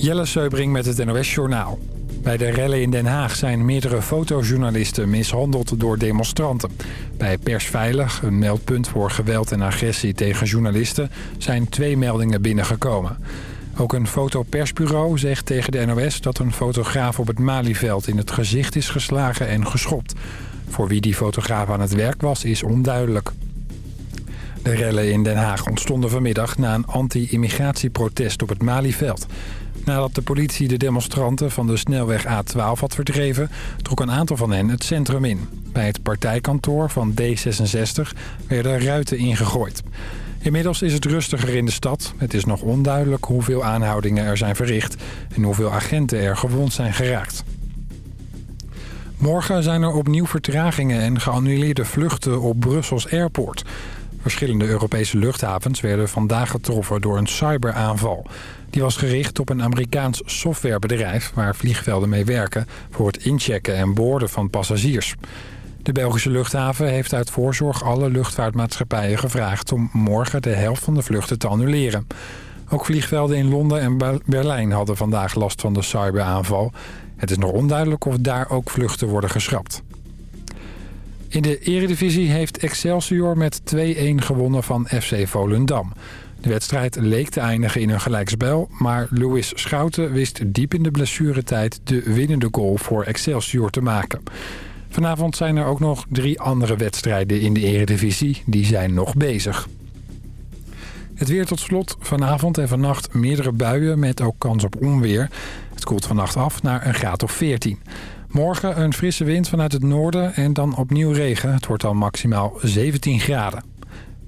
Jelle Seubring met het NOS Journaal. Bij de rellen in Den Haag zijn meerdere fotojournalisten mishandeld door demonstranten. Bij Persveilig, een meldpunt voor geweld en agressie tegen journalisten, zijn twee meldingen binnengekomen. Ook een fotopersbureau zegt tegen de NOS dat een fotograaf op het Malieveld in het gezicht is geslagen en geschopt. Voor wie die fotograaf aan het werk was, is onduidelijk. De rellen in Den Haag ontstonden vanmiddag na een anti-immigratieprotest op het Malieveld. Nadat de politie de demonstranten van de snelweg A12 had verdreven... trok een aantal van hen het centrum in. Bij het partijkantoor van D66 werden ruiten ingegooid. Inmiddels is het rustiger in de stad. Het is nog onduidelijk hoeveel aanhoudingen er zijn verricht... en hoeveel agenten er gewond zijn geraakt. Morgen zijn er opnieuw vertragingen en geannuleerde vluchten op Brussels Airport... Verschillende Europese luchthavens werden vandaag getroffen door een cyberaanval. Die was gericht op een Amerikaans softwarebedrijf waar vliegvelden mee werken... voor het inchecken en boorden van passagiers. De Belgische luchthaven heeft uit voorzorg alle luchtvaartmaatschappijen gevraagd... om morgen de helft van de vluchten te annuleren. Ook vliegvelden in Londen en Berlijn hadden vandaag last van de cyberaanval. Het is nog onduidelijk of daar ook vluchten worden geschrapt. In de eredivisie heeft Excelsior met 2-1 gewonnen van FC Volendam. De wedstrijd leek te eindigen in een gelijkspel... maar Louis Schouten wist diep in de blessuretijd de winnende goal voor Excelsior te maken. Vanavond zijn er ook nog drie andere wedstrijden in de eredivisie. Die zijn nog bezig. Het weer tot slot. Vanavond en vannacht meerdere buien met ook kans op onweer. Het koelt vannacht af naar een graad of 14. Morgen een frisse wind vanuit het noorden en dan opnieuw regen. Het wordt dan maximaal 17 graden.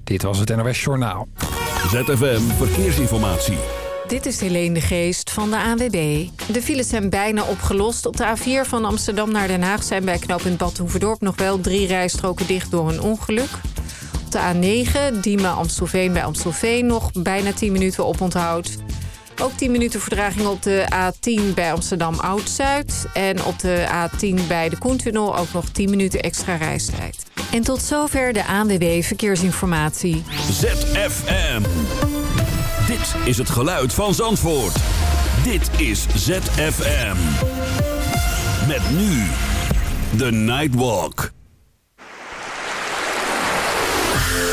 Dit was het NOS Journaal. ZFM Verkeersinformatie. Dit is Helene de Geest van de ANWB. De files zijn bijna opgelost. Op de A4 van Amsterdam naar Den Haag zijn bij knooppunt Bad Hoeverdorp... nog wel drie rijstroken dicht door een ongeluk. Op de A9, Diemen-Amstelveen bij Amstelveen... nog bijna 10 minuten op onthoud. Ook 10 minuten verdraging op de A10 bij Amsterdam Oud-Zuid. En op de A10 bij de Koentunnel ook nog 10 minuten extra reistijd. En tot zover de ANWB Verkeersinformatie. ZFM. Dit is het geluid van Zandvoort. Dit is ZFM. Met nu The Nightwalk.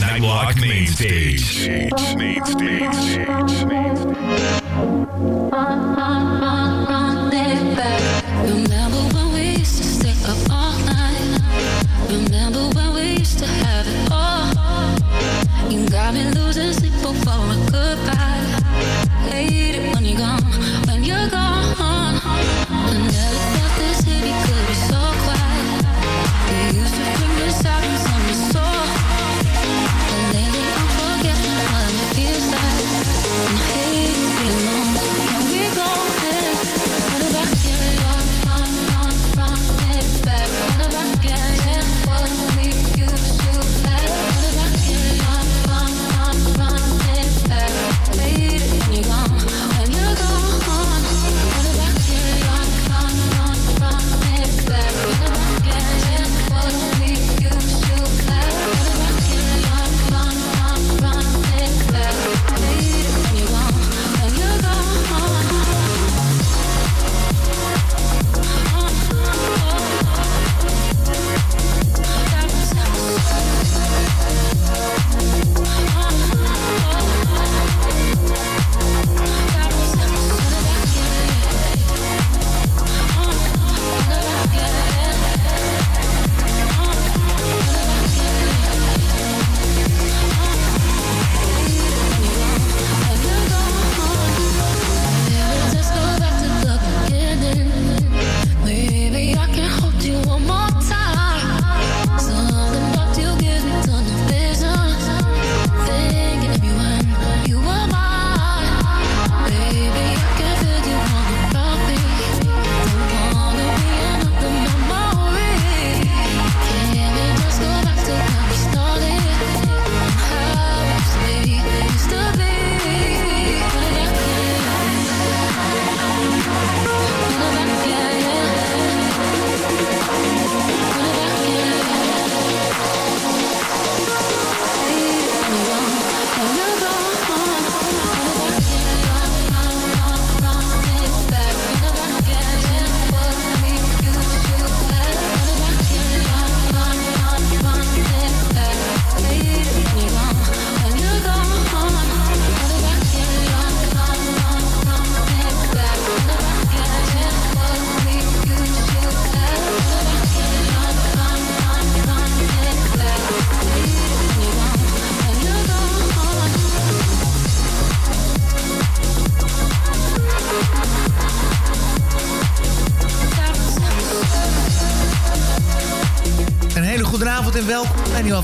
Nightwalk Main Stage. Main Stage. Remember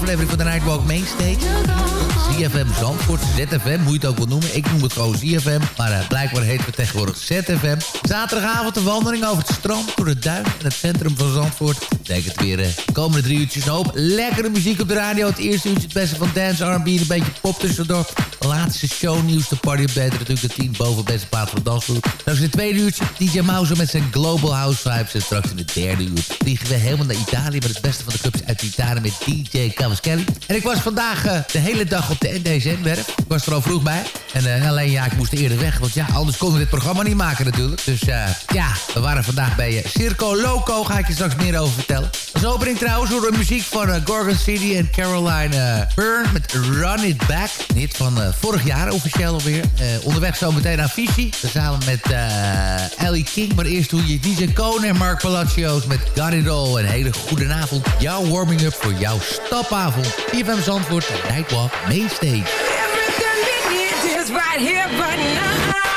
aflevering van de Nightwalk Mainstage. ZFM Zandvoort, ZFM, moet je het ook wel noemen. Ik noem het gewoon ZFM, maar uh, blijkbaar heet het tegenwoordig ZFM. Zaterdagavond een wandeling over het strand, door de duin en het centrum van Zandvoort. Denk het weer uh, de komende drie uurtjes hoop. Lekkere muziek op de radio, het eerste uurtje het beste van dance, R&B, een beetje pop tussendoor. De laatste shownieuws, de party update, natuurlijk de 10 boven beste plaat van de dansgroep. Straks in het tweede uurtje DJ Mouse met zijn Global House Vibes. En straks in het derde uur vliegen we helemaal naar Italië... met het beste van de clubs uit Italië met DJ Cavaschelli. En ik was vandaag uh, de hele dag op de NDZ-werf. Ik was er al vroeg bij. En uh, alleen ja, ik moest eerder weg. Want ja, anders konden we dit programma niet maken natuurlijk. Dus uh, ja, we waren vandaag bij Circo Loco. Ga ik je straks meer over vertellen. Als opening trouwens door de muziek van Gorgon City en Caroline Byrne... met Run It Back. Niet van vorig jaar officieel alweer. onderweg zo meteen naar Fiji. Samen met Ellie King. Maar eerst hoe je DJ Cone en Mark Palacios met Got It All. Een hele goede avond. Jouw warming-up voor jouw stapavond. IFM Zandvoort, Nightwalk, Mainstage. Everything we is right here.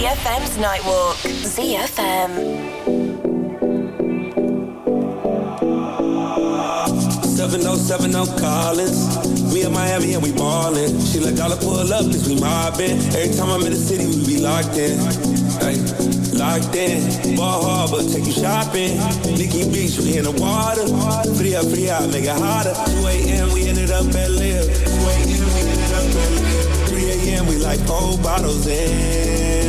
ZFM's Nightwalk. ZFM. 7070 Collins. We in Miami and we ballin'. She like, gotta pull up, cause we mobbin'. Every time I'm in the city, we be locked in. Hey, locked in. Ball Harbor, take you shopping. Nikki Beach, we in the water. Free up, free out, make it hotter. 2 a.m., we ended up at Live. 2 a.m., we ended up at Live. 3 a.m., we like four bottles in.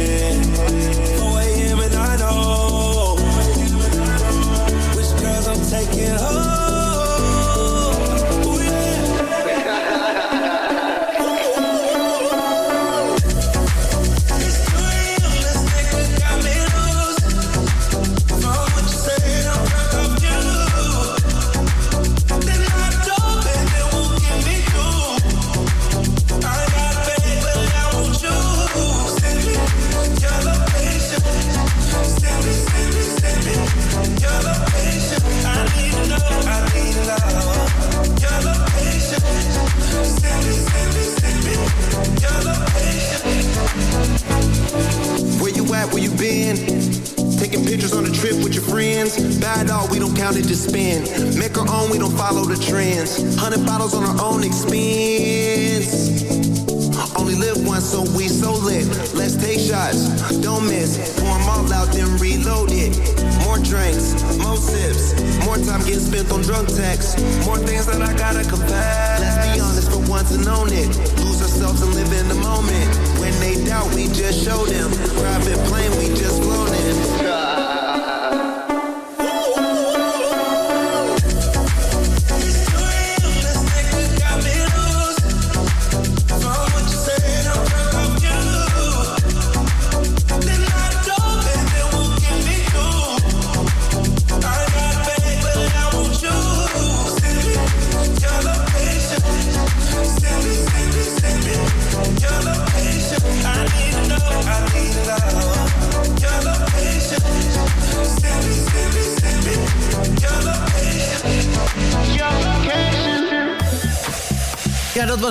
Taking pictures on a trip with your friends. Bad dog, we don't count it, to spend. Make our own, we don't follow the trends. Hundred bottles on our own expense. Only live once, so we so lit. Let's take shots, don't miss. Pour 'em all out, then reload it. More drinks, more sips. More time getting spent on drunk texts. More things that I gotta confess. Let's be honest for once and own it. Lose ourselves and live in the moment. When they doubt, we just show them. Private plane,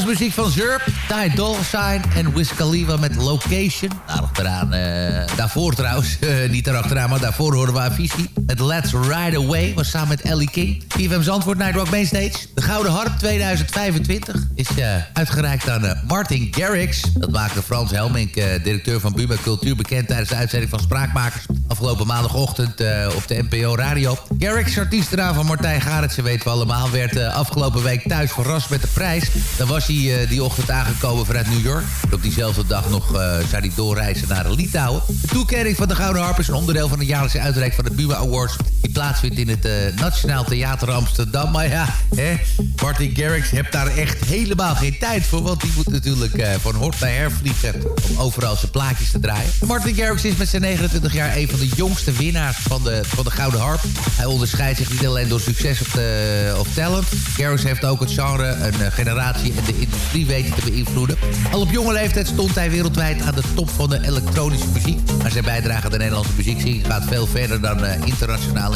was muziek van Zurp, Ty Doll Sign en Wiz Khalifa met Location. Daarachteraan, uh, daarvoor trouwens, uh, niet daarachteraan, maar daarvoor hoorden we Avicii. Het Let's Ride Away was samen met Ellie King. TVM Zandvoort Nightwalk Mainstage. De Gouden Harp 2025 is uh, uitgereikt aan Martin Garrix. Dat maakte Frans Helmink, directeur van Buma Cultuur, bekend tijdens de uitzending van Spraakmakers. Afgelopen maandagochtend op de NPO Radio. Garrix, artiestenaar van Martijn Garretsen, weten we allemaal, werd afgelopen week thuis verrast met de prijs. Dan was hij die ochtend aangekomen vanuit New York. Op diezelfde dag nog zou hij doorreizen naar Litouwen. De toekenning van de Gouden Harp is een onderdeel van de jaarlijkse uitreik van de Buma Awards. Die plaatsvindt in het uh, Nationaal Theater Amsterdam. Maar ja, hè, Martin Garrix heeft daar echt helemaal geen tijd voor. Want die moet natuurlijk uh, van hort naar her vliegen om overal zijn plaatjes te draaien. Martin Garrix is met zijn 29 jaar een van de jongste winnaars van de, van de Gouden Harp. Hij onderscheidt zich niet alleen door succes of, de, of talent. Garrix heeft ook het genre, een generatie en de industrie weten te beïnvloeden. Al op jonge leeftijd stond hij wereldwijd aan de top van de elektronische muziek. Maar zijn bijdrage aan de Nederlandse muziek gaat veel verder dan uh,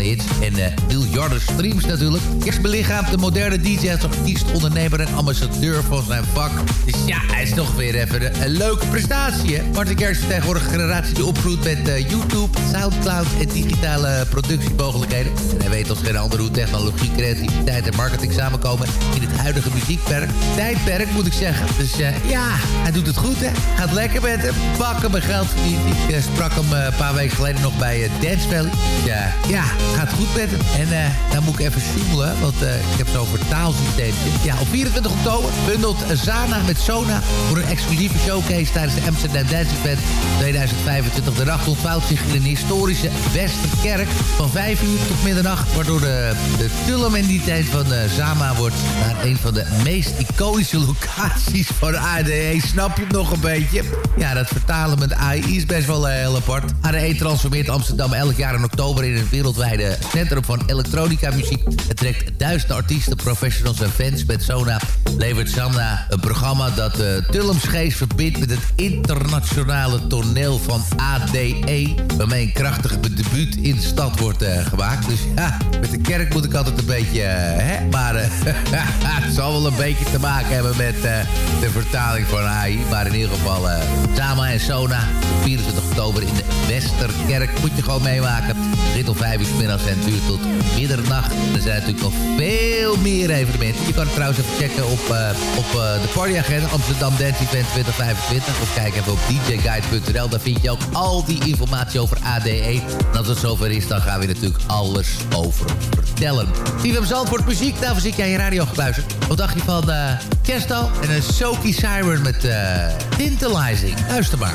hits. En miljarden streams natuurlijk. Eerst belichaamt de moderne DJ als artiest, ondernemer en ambassadeur van zijn vak. Dus ja, hij is toch weer even een, leuke prestatie. Hè? Martin Garrix is tegenwoordig een generatie die opgroeit met uh, YouTube, Soundcloud en digitale productiemogelijkheden. En hij weet als geen ander hoe technologie, creativiteit en marketing samenkomen in het huidige muziekperk. Tijdperk moet ik zeggen. Dus uh, ja, hij doet het goed hè. Gaat lekker met hem. Pakken mijn geld. Ik sprak hem een paar weken geleden nog bij Dance Valley. Ja, ja, gaat goed met hem. En dan moet ik even sjoemelen, want ik heb zo'n vertaalsysteem. Ja, op 24 oktober bundelt Zana met Sona voor een exclusieve showcase tijdens de Amsterdam Dance Event 2025. De nacht ontvouwt zich in een historische Westerkerk van 5 uur tot middernacht. Waardoor de, de Tulum-entiteit van Zama wordt naar een van de meest iconische locaties van ADE. Snap je het nog een beetje? Ja, dat vertalen met AI is best wel heel apart. ADE transformeert Amsterdam elk jaar in oktober in een wereldwijde centrum van elektronica muziek. Het trekt duizenden artiesten, professionals en fans. Met Sona levert Sanda een programma dat uh, Tullemsgeest verbindt met het internationale toneel van ADE. Waarmee een krachtige debuut in de stad wordt uh, gemaakt. Dus ja, met de kerk moet ik altijd een beetje, uh, hè? Maar het zal wel een beetje te maken hebben met de vertaling van AI. Maar in ieder geval, Sama en Sona, 24 oktober in de Westerkerk. Moet je gewoon meemaken. Rit om 5 uur en duurt tot middernacht. Er zijn natuurlijk nog veel meer evenementen. Je kan het trouwens even checken op, uh, op uh, de partyagenda Amsterdam Dance Event 2025. Of kijk even op djguide.nl. Daar vind je ook al die informatie over ADE. En als het zover is, dan gaan we natuurlijk alles over vertellen. Steve Zandvoort muziek, daarvoor zit jij je radio gekluisterd. Wat dacht je van uh, en een Soaky Siren met uh, Tantalizing. Luister maar.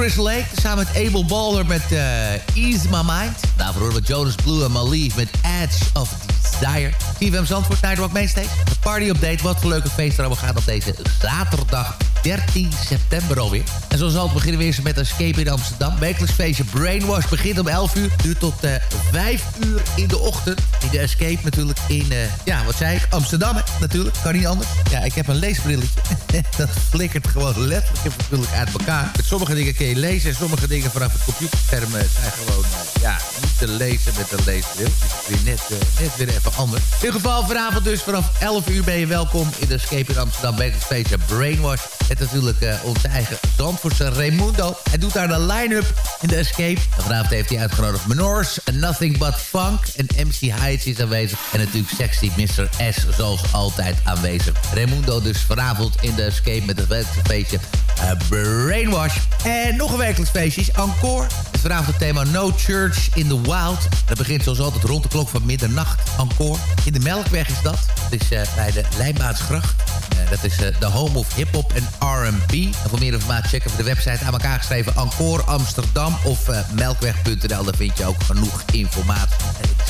Chris Lake, samen met Abel Balder met uh, Ease My Mind. Daarvoor we Jonas Blue en Malief met Edge of Desire. TVM Zandvoort, Nightwalk Mainstage. De party update, wat voor leuke feesten we gaan op deze zaterdag 13 september alweer. En zo zal het beginnen we eerst met Escape in Amsterdam. Wekelijks feestje Brainwash begint om 11 uur. Duurt tot uh, 5 uur in de ochtend. In de Escape natuurlijk in, uh, ja, wat zei ik? Amsterdam hè? natuurlijk. Kan niet anders. Ja, ik heb een leesbrilletje. dat flikkert gewoon letterlijk natuurlijk uit elkaar. Met sommige dingen kun je lezen en sommige dingen vanaf het computerscherm eh, zijn gewoon, uh, ja, te lezen met een leesbril. Dus weer net, uh, net weer even anders. In ieder geval vanavond dus vanaf 11 uur ben je welkom in de Escape in Amsterdam. Feestje Brainwash. En natuurlijk uh, onze eigen Zandvoortse Raimundo. Hij doet daar de line-up in de Escape. En vanavond heeft hij uitgenodigd Menors, Nothing But Funk. En MC Heights is aanwezig. En natuurlijk sexy Mr. S zoals altijd aanwezig. Raimundo dus vanavond in de Escape met het feestje Brainwash. En nog een feestje is Encore. Het is vanavond het thema No Church in the Wild. Dat begint zoals altijd rond de klok van middernacht. Encore. In de Melkweg is dat. Dat is bij de Lijnbaansgracht. Uh, dat is de home of hip-hop en R&B. En voor meer informatie checken we de website aan elkaar geschreven Encore Amsterdam of melkweg.nl. Daar vind je ook genoeg informatie.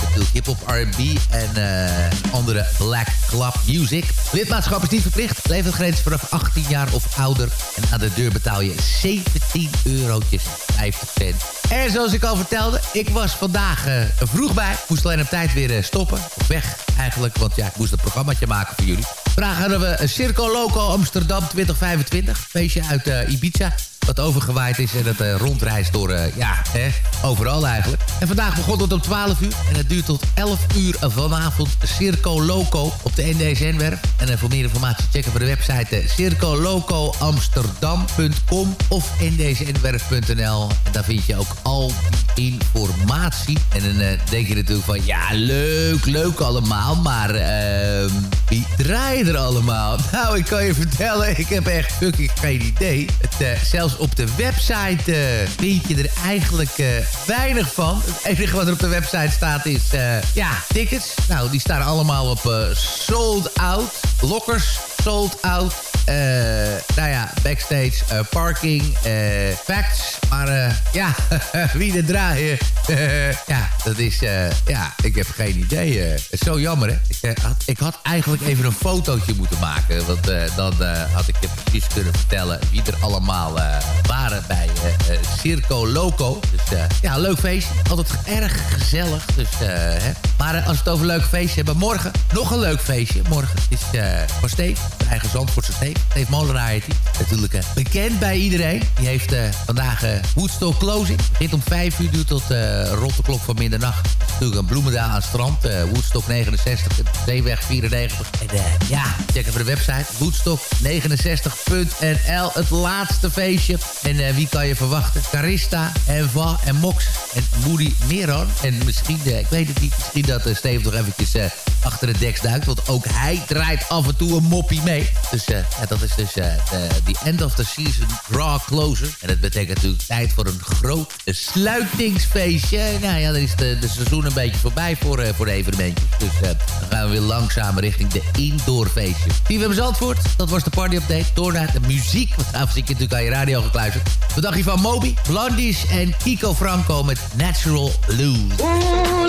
Natuurlijk hip-hop, R&B en uh, andere black club music. Lidmaatschap is niet verplicht. Leeftijdsgrens vanaf 18 jaar of ouder. En aan de deur betaal je 17 eurotjes 50 cent. En zoals ik al vertelde, ik was vandaag uh, vroeg bij. Ik moest alleen op tijd weer uh, stoppen. Of weg eigenlijk, want ja, ik moest een programmaatje maken voor jullie. Vandaag hadden we Circo Loco Amsterdam 2025. Feestje uit Ibiza. Wat overgewaaid is en het uh, rondreist door, uh, ja, hè, overal eigenlijk. En vandaag begon het om 12 uur. En het duurt tot 11 uur vanavond. Circo Loco op de NDSN-werf. En uh, voor meer informatie checken we de website circolocoamsterdam.com of ndsnwerf.nl. Daar vind je ook al die informatie. En dan denk je natuurlijk van, ja, leuk, leuk allemaal. Maar ehm, wie draaien er allemaal? Nou, ik kan je vertellen, ik heb echt fucking geen idee. Het, zelfs op de website uh, vind je er eigenlijk uh, weinig van. Het enige wat er op de website staat is, uh, ja, tickets. Nou, die staan allemaal op sold out. Lockers, sold out. nou ja, backstage, parking, facts. Maar ja, wie er draaien, ja, dat is, ja, ik heb geen idee. Het zo jammer, hè. Ik, had, ik had eigenlijk even een fotootje moeten maken. Want dan had ik je precies kunnen vertellen wie er allemaal waren bij uh, Circo Loco. Dus uh, ja, leuk feestje. Altijd erg gezellig. Dus, uh, hè. Maar als we het over leuk feestje hebben, morgen nog een leuk feestje. Morgen is voor Steve, eigen Zandvoortse Steve. Steve Molenaar heet. Natuurlijk bekend bij iedereen. Die heeft vandaag Woodstock Closing. Begint om 5 uur, duurt tot rond de klok van middernacht. Natuurlijk een bloemendaal aan het strand. Woodstock 69, Zeeweg 94. En ja, check even de website. Woodstock69.nl. Het laatste feestje. En uh, wie kan je verwachten? Carista, Eva en Mox en Moody Meron. En misschien, uh, ik weet het niet, misschien dat uh, Steve nog eventjes achter de deks duikt. Want ook hij draait af en toe een moppie mee. Dus ja, dat is dus de end of the season draw closer. En dat betekent natuurlijk tijd voor een groot sluitingsfeestje. Nou ja, dan is de, de seizoen een beetje voorbij voor, voor de evenementjes. Dus dan gaan we weer langzaam richting de indoorfeestje. TVM Zandvoort, dat was de party update. Door naar de muziek. Want avond zit je natuurlijk aan je radio gekluisterd. Wat dacht je van Moby, Blondies en Kiko Franco met Natural Blues? Ooh,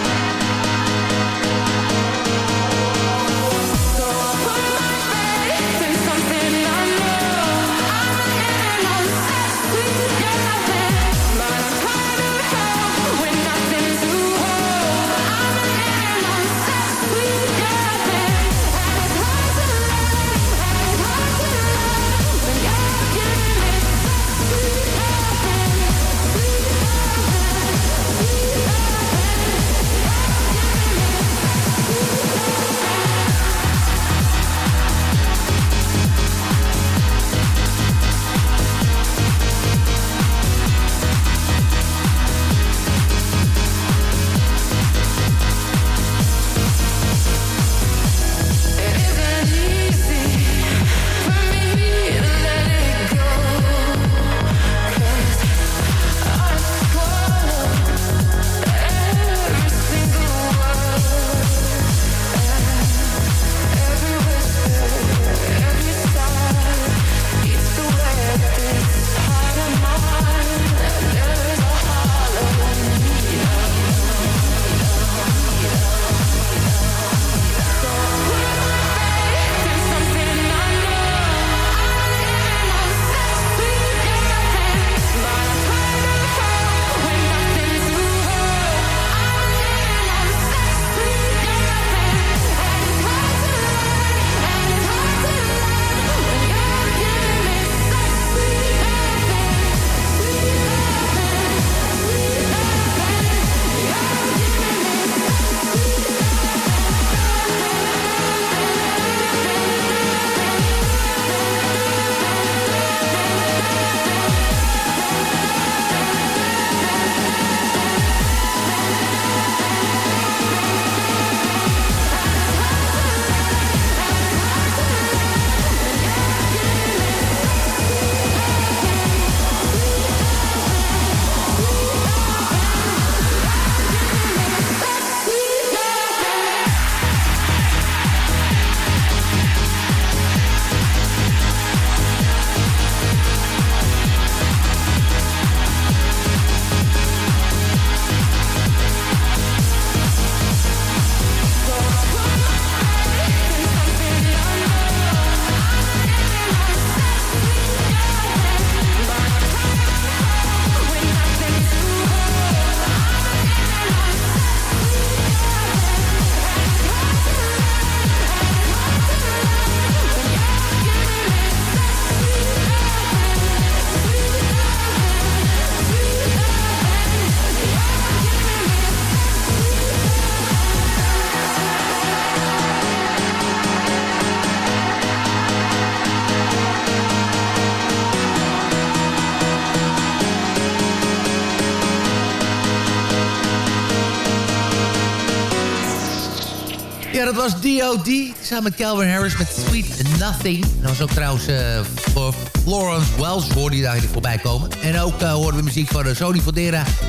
D.O.D. Samen met Calvin Harris met Sweet Nothing. Dat was ook trouwens uh, voor Florence Wells hoorde je daar voorbij komen. En ook uh, hoorden we muziek van uh, Sony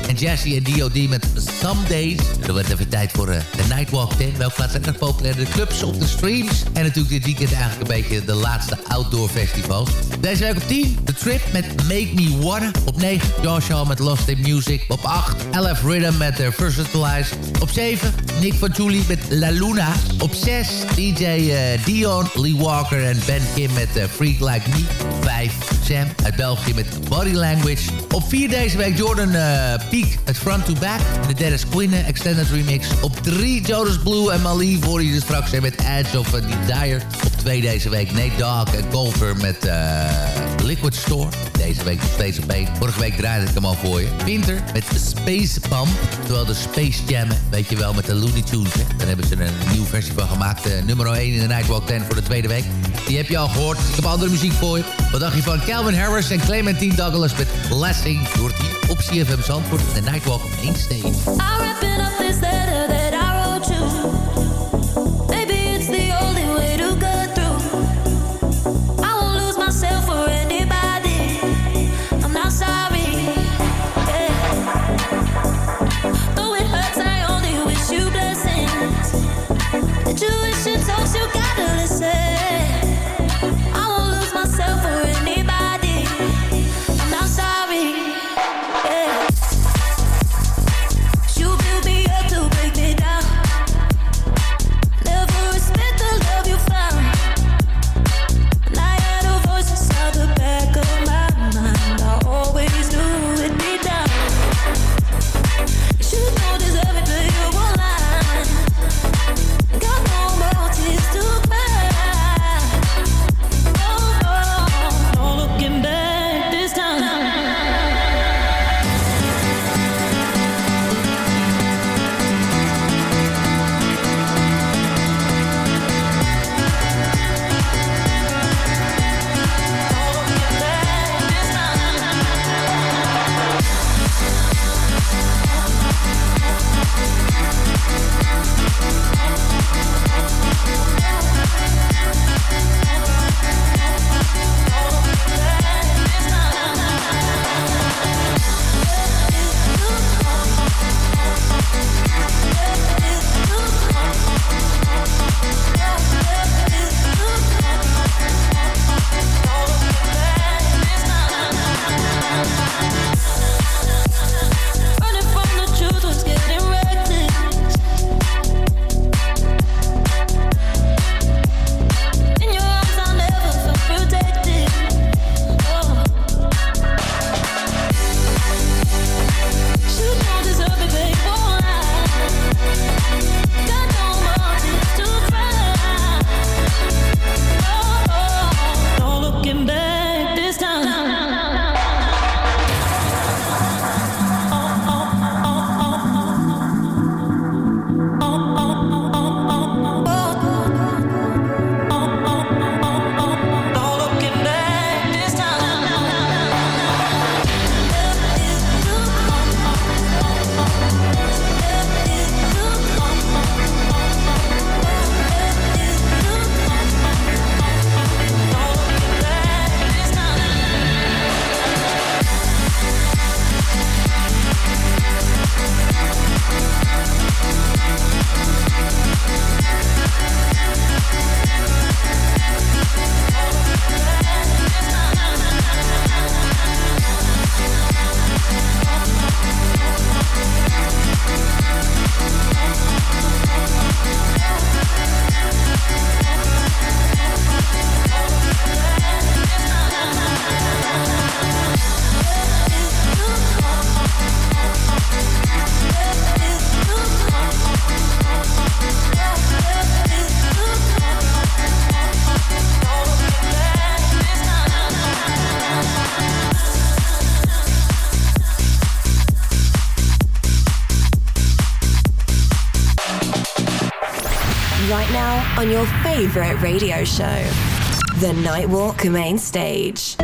en Jesse en D.O.D. met Some Days. Dan wordt even tijd voor de Nightwalk 10. Welke plaats zijn populair? De clubs op de streams. En natuurlijk dit weekend eigenlijk een beetje de laatste outdoor festivals. Deze week op 10, The Trip met Make Me Wanna. Op 9, Josh Hall met Lost in Music. Op 8, LF Rhythm met uh, Versatilize. Op 7, Nick van Julie met La Luna. Op 6, DJ uh, Dion, Lee Walker en Ben Kim met uh, Freak Like Me. 5, Sam uit België met Body Language. Op 4 deze week Jordan uh, Peak met Front to Back. En de Dennis Quinn Extended Remix. Op 3 Jonas Blue en Mali voor je straks met Edge of Desire. Op 2 deze week Nate Dogg en Golfer met uh, Liquid Store. Deze week nog steeds op been. Vorige week draaide ik hem al voor je. Winter met Space Pump. Terwijl de Space Jammen, weet je wel, met de Looney Tunes. Hè? Daar hebben ze een nieuwe versie van gemaakt. Uh, nummer 1 in de Nightwalk 10 voor de tweede week. Die heb je al gehoord. Ik heb andere muziek voor je. Wat dacht je van Calvin Harris en Clementine Douglas met Blessing? Door die op CFM Zandvoort de Nightwalk op 1 stage. Up this letter favorite radio show, The Nightwalk Main Stage.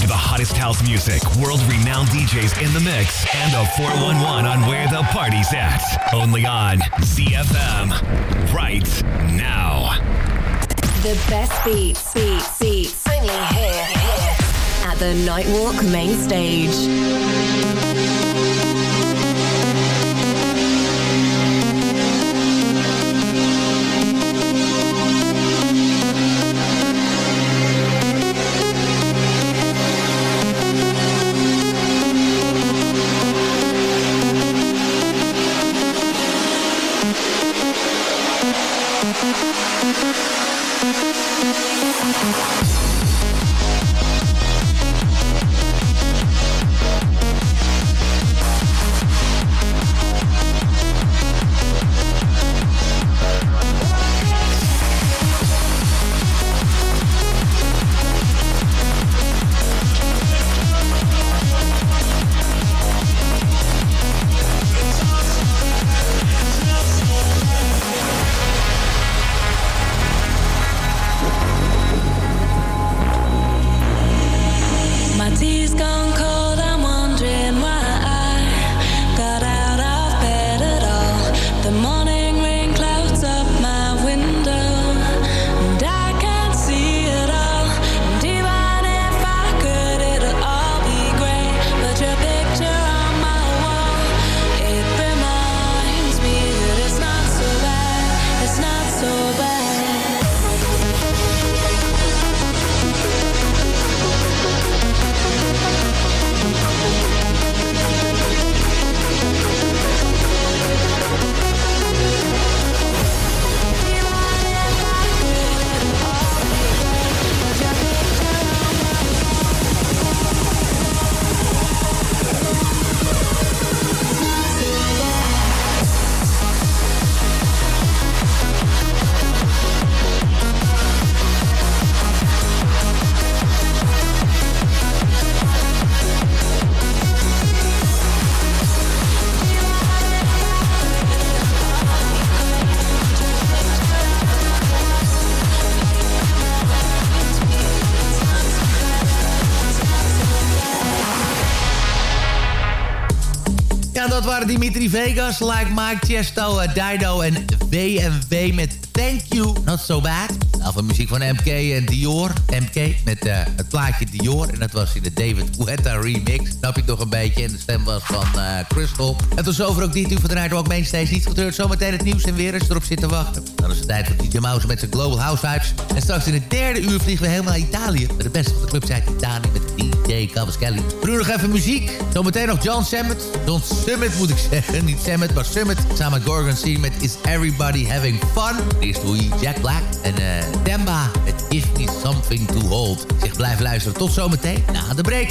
Hottest house music, world renowned DJs in the mix, and a 411 on where the party's at. Only on ZFM. Right now. The best beats, beats, beats. Only here, here. At the Nightwalk main stage. Dimitri Vegas, Like Mike, Chesto, uh, Dido en WMW met Thank You, Not So Bad. Nou, van muziek van MK en Dior. MK met eh, het plaatje Dior. En dat was in de David Guetta remix. Snap je toch een beetje. En de stem was van eh, Crystal. En tot zover ook dit uur van de Nightwalk Mainstage. Niet getreurd, zometeen het nieuws en weer eens erop zitten wachten. Is het tijd voor DJ Mouse met zijn Global House Vibes. En straks in het derde uur vliegen we helemaal naar Italië. Met de beste van de clubs uit Italië met DJ Cavaschelli. Nu nog even muziek. Zometeen nog John Summit. John Summit moet ik zeggen. Niet Summit, maar Summit. Samen met Gorgon C met Is Everybody Having Fun. Eerst doe Jack Black. En eh Demba met Give Me Something to Hold. Ik zeg blijf luisteren. Tot zometeen na de break.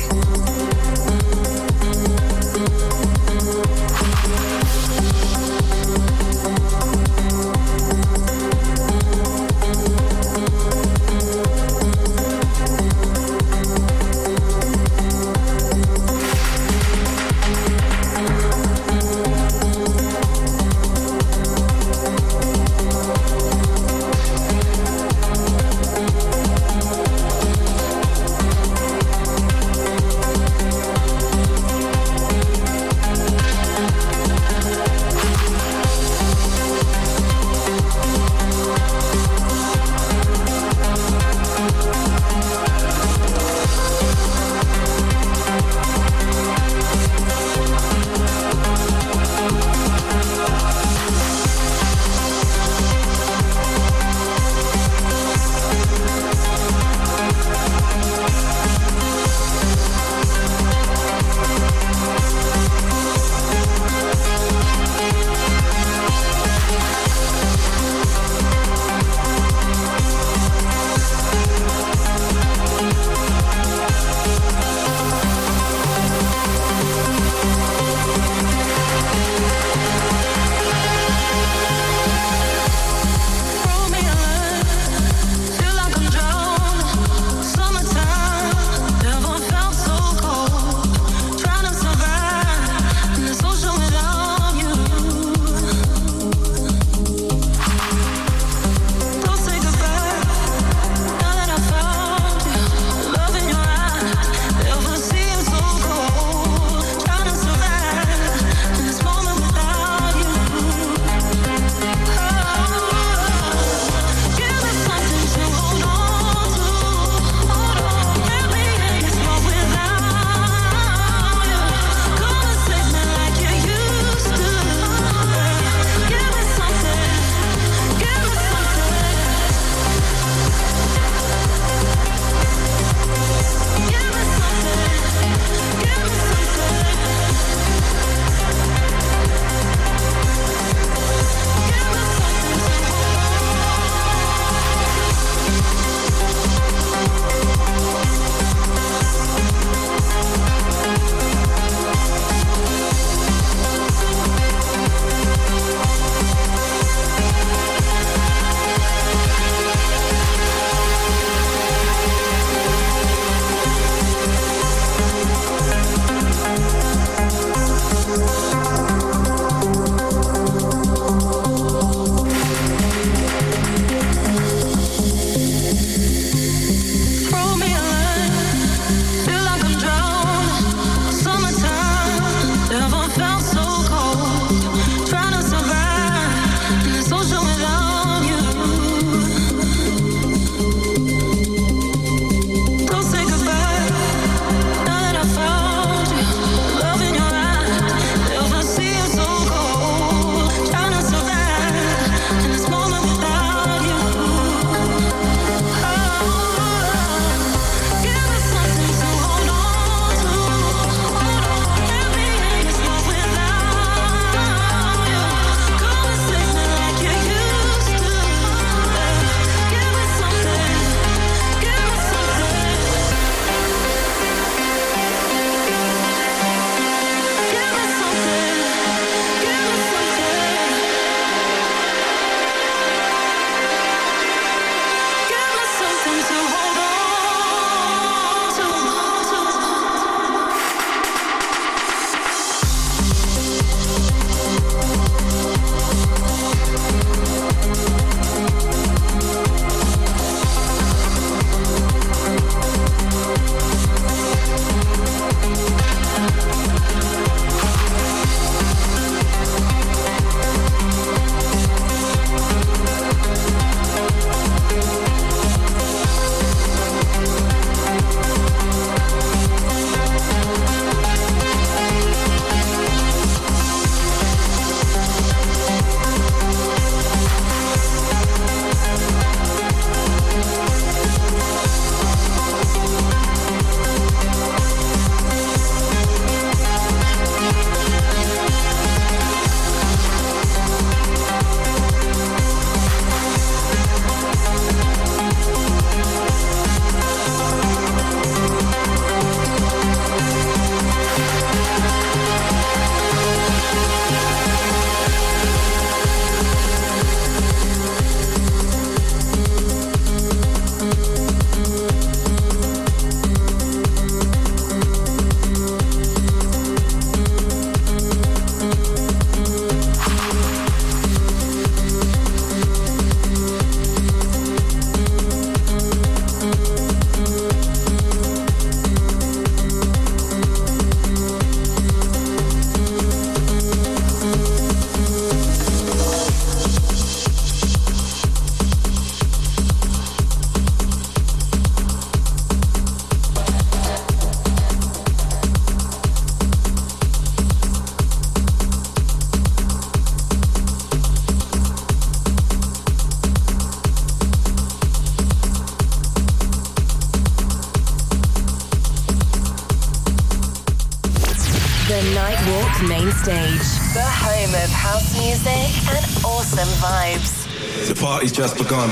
Nightwalk Main Stage. The home of house music and awesome vibes. The party's just begun.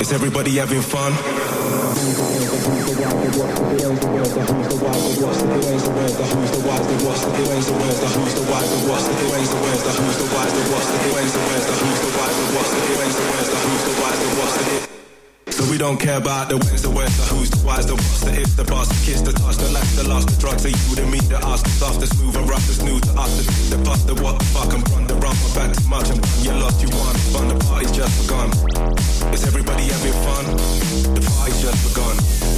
Is everybody having fun? Don't care about the wins, the where's, the who's, the why's, the what's, the if, the boss, the kiss, the touch, the lack, the lost, the drugs, the you, the me, the us, the soft, the smooth, and rough, the smooth, the us, the the bust, the what, the fuck, and run, the run, my back too much, and you lost, you won, fun, the party's just begun. Is everybody having fun? The party's just begun.